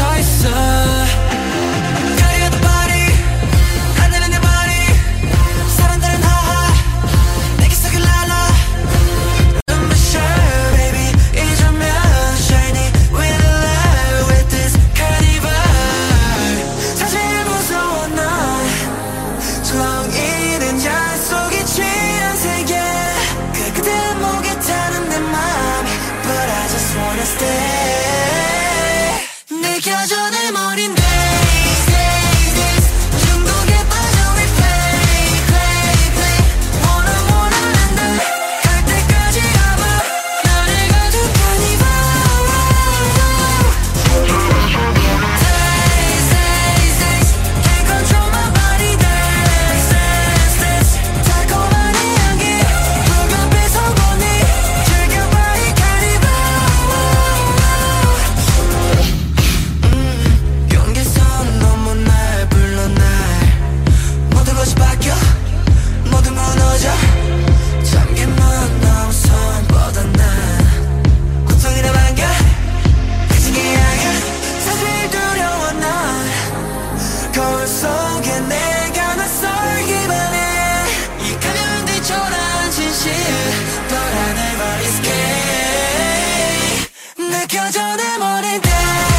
Tyson Make your 속에 내가 낯설기만 해이 가면 뒤쳐난 진실 But I never 느껴져 내 머리 대